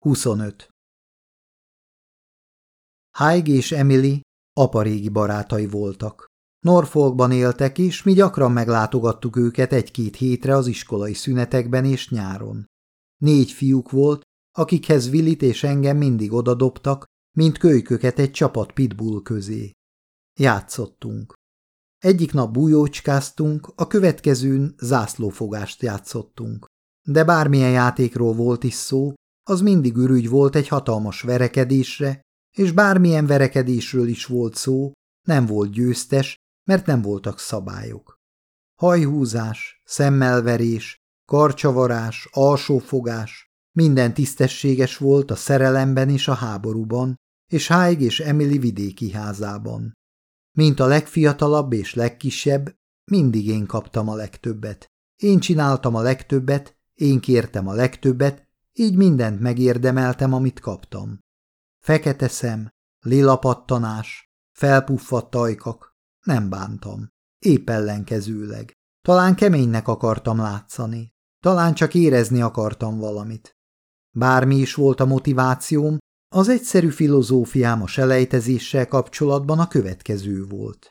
25. Haig és Emily aparégi barátai voltak. Norfolkban éltek, és mi gyakran meglátogattuk őket egy-két hétre az iskolai szünetekben és nyáron. Négy fiúk volt, akikhez Willit és engem mindig odadobtak, mint kölyköket egy csapat pitbull közé. Játszottunk. Egyik nap bújócskáztunk, a következőn zászlófogást játszottunk. De bármilyen játékról volt is szó, az mindig ürügy volt egy hatalmas verekedésre, és bármilyen verekedésről is volt szó, nem volt győztes, mert nem voltak szabályok. Hajhúzás, szemmelverés, karcsavarás, alsófogás, minden tisztességes volt a szerelemben és a háborúban, és Haig és Emily vidéki házában. Mint a legfiatalabb és legkisebb, mindig én kaptam a legtöbbet. Én csináltam a legtöbbet, én kértem a legtöbbet, így mindent megérdemeltem, amit kaptam. Fekete szem, lila pattanás, felpuffadt ajkak, nem bántam. Épp ellenkezőleg. Talán keménynek akartam látszani. Talán csak érezni akartam valamit. Bármi is volt a motivációm, az egyszerű filozófiám a selejtezéssel kapcsolatban a következő volt.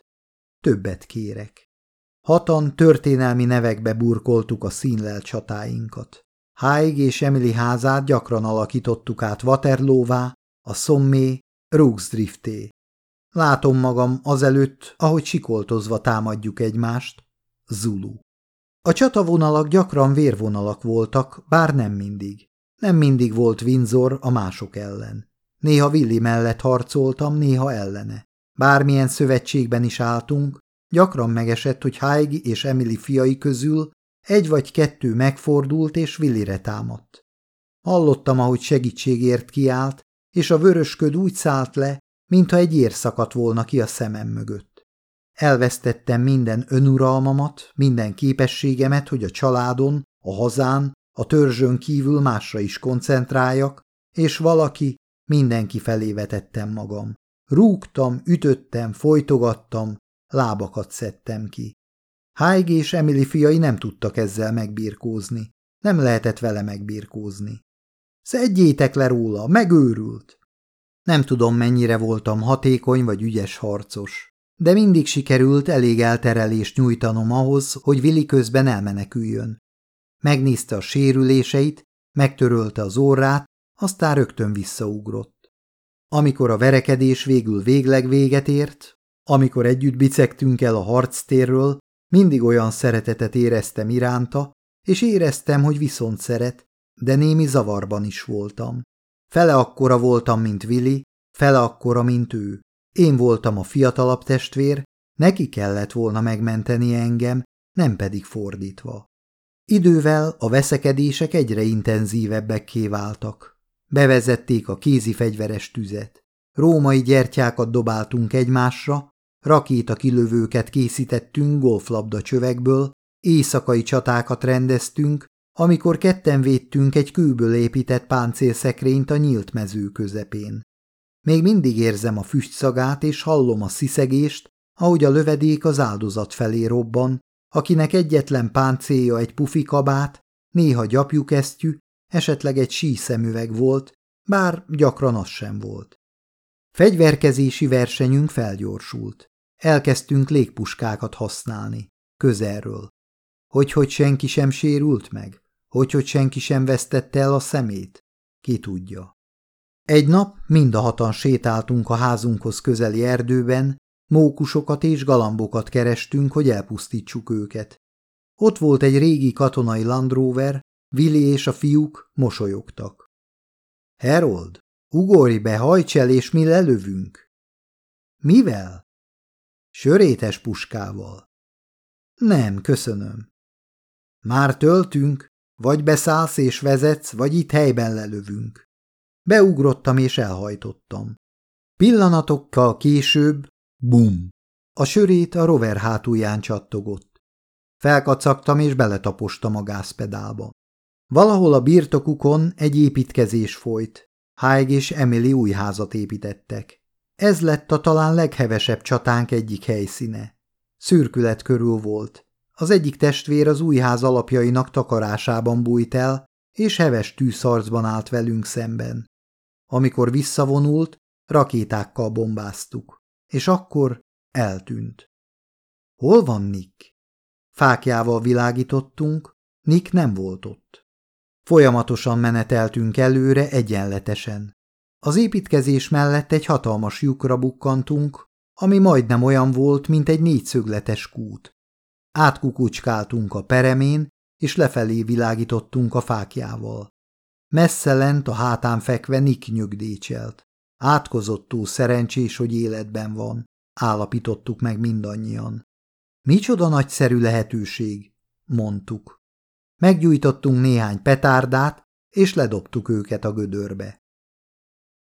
Többet kérek. Hatan történelmi nevekbe burkoltuk a színlel csatáinkat. Haig és Emily házát gyakran alakítottuk át Waterlóvá, a Sommé, Rooksdrifté. Látom magam azelőtt, ahogy sikoltozva támadjuk egymást, Zulu. A csatavonalak gyakran vérvonalak voltak, bár nem mindig. Nem mindig volt Windsor a mások ellen. Néha Willi mellett harcoltam, néha ellene. Bármilyen szövetségben is álltunk, gyakran megesett, hogy Haig és Emily fiai közül egy vagy kettő megfordult és Willire támadt. Hallottam, ahogy segítségért kiált, és a vörösköd úgy szállt le, mintha egy ér szakadt volna ki a szemem mögött. Elvesztettem minden önuralmamat, minden képességemet, hogy a családon, a hazán, a törzsön kívül másra is koncentráljak, és valaki, mindenki felé vetettem magam. Rúgtam, ütöttem, folytogattam, lábakat szedtem ki. Haig és Emily fiai nem tudtak ezzel megbírkózni. Nem lehetett vele megbírkózni. Szedjétek le róla, megőrült! Nem tudom, mennyire voltam hatékony vagy ügyes harcos, de mindig sikerült elég elterelést nyújtanom ahhoz, hogy Vili közben elmeneküljön. Megnézte a sérüléseit, megtörölte az órát, aztán rögtön visszaugrott. Amikor a verekedés végül végleg véget ért, amikor együtt bicegtünk el a harctérről, mindig olyan szeretetet éreztem iránta, és éreztem, hogy viszont szeret, de némi zavarban is voltam. Fele akkora voltam, mint Willi, fele akkora, mint ő. Én voltam a fiatalabb testvér, neki kellett volna megmenteni engem, nem pedig fordítva. Idővel a veszekedések egyre intenzívebbekké váltak. Bevezették a kézi fegyveres tüzet. Római gyertyákat dobáltunk egymásra, rakétakilövőket készítettünk golflabda csövekből, éjszakai csatákat rendeztünk, amikor ketten védtünk egy kőből épített páncélszekrényt a nyílt mező közepén. Még mindig érzem a füstszagát és hallom a sziszegést, ahogy a lövedék az áldozat felé robban, akinek egyetlen páncélja egy pufikabát, néha gyapjukesztyű, esetleg egy síszemüveg volt, bár gyakran az sem volt. Fegyverkezési versenyünk felgyorsult. Elkezdtünk légpuskákat használni, közelről. Hogy-hogy senki sem sérült meg? Hogy-hogy senki sem vesztette el a szemét? Ki tudja. Egy nap mind a hatan sétáltunk a házunkhoz közeli erdőben, mókusokat és galambokat kerestünk, hogy elpusztítsuk őket. Ott volt egy régi katonai Land Rover, Willi és a fiúk mosolyogtak. Harold, ugorj be, hajts el, és mi lelövünk. Mivel? Sörétes puskával. Nem, köszönöm. Már töltünk, vagy beszállsz és vezetsz, vagy itt helyben lelövünk. Beugrottam és elhajtottam. Pillanatokkal később, bum! A sörét a rover hátulján csattogott. Felkacagtam és beletapostam a gázpedálba. Valahol a birtokukon egy építkezés folyt. Haig és Emily új házat építettek. Ez lett a talán leghevesebb csatánk egyik helyszíne. Szürkület körül volt. Az egyik testvér az új ház alapjainak takarásában bújt el, és heves tűzharcban állt velünk szemben. Amikor visszavonult, rakétákkal bombáztuk, és akkor eltűnt. Hol van Nick? Fákjával világítottunk, Nick nem volt ott. Folyamatosan meneteltünk előre egyenletesen. Az építkezés mellett egy hatalmas lyukra bukkantunk, ami majdnem olyan volt, mint egy négyszögletes kút. Átkukucskáltunk a peremén, és lefelé világítottunk a fákjával. Messze lent a hátán fekve Nick nyögdécselt. Átkozottú szerencsés, hogy életben van, állapítottuk meg mindannyian. Micsoda nagyszerű lehetőség, mondtuk. Meggyújtottunk néhány petárdát, és ledobtuk őket a gödörbe.